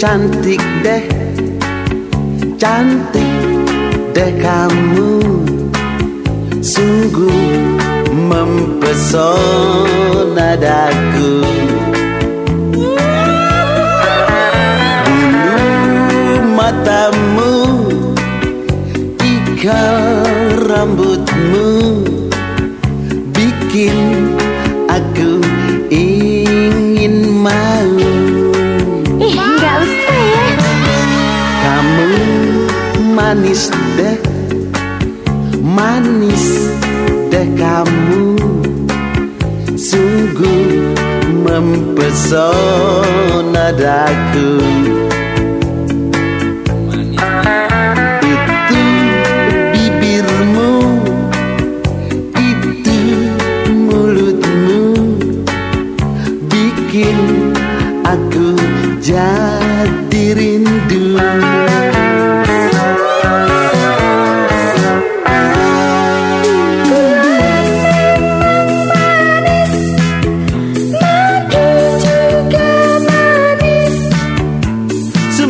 cantik deh Cantik deh kamu. Sungguh mempesona daku Bulu matamu Ikal rambutmu Bikin aku ingin mau manis deh. Manis deh kamu. Sungguh mempesona daku Itu bibirmu. Itu mulutmu. Bikin aku jadi rindu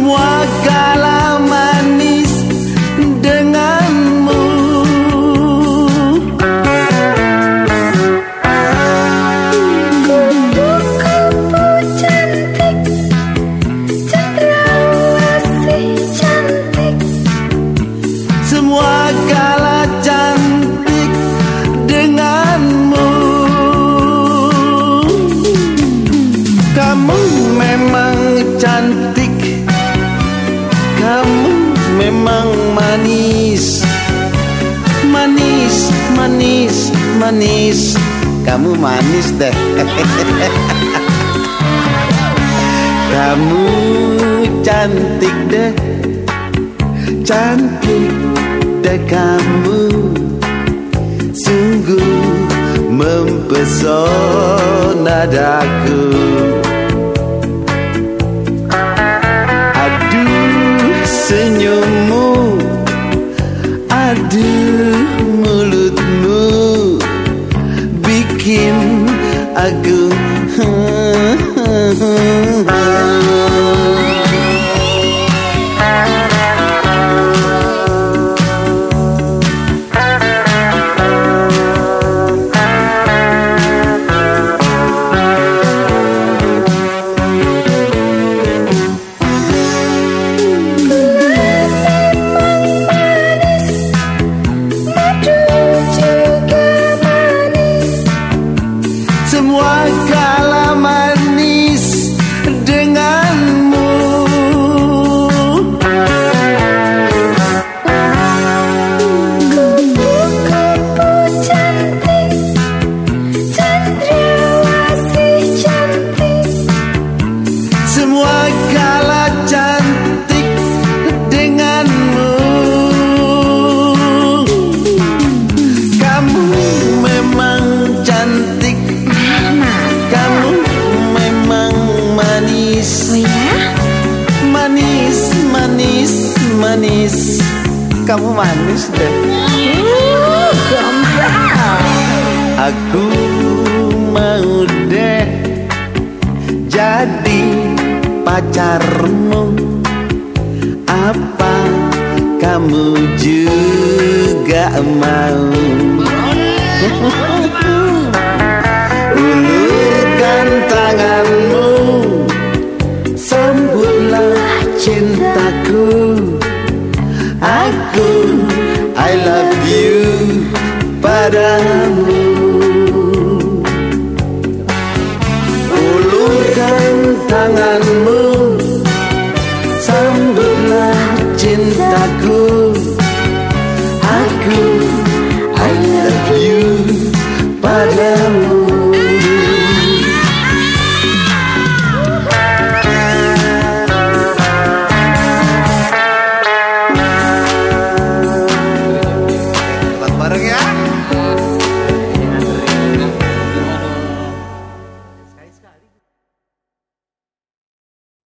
Semua kala manis denganmu. Kupu-kupu cantik, cendrawasih cantik. Semua kala cantik denganmu. Kamu memang cantik memang manis. Manis, manis, manis. Kamu manis deh. Kamu cantik deh. Cantik deh kamu. Sungguh mempesona daku aku. Semua kamu manis deh. Iya. Aku mau deh Jadi pacarmu. Apa kamu juga mau? Iya. Ulurkan tangan padamu. Ulurkan tanganmu Sambutlah cintaku.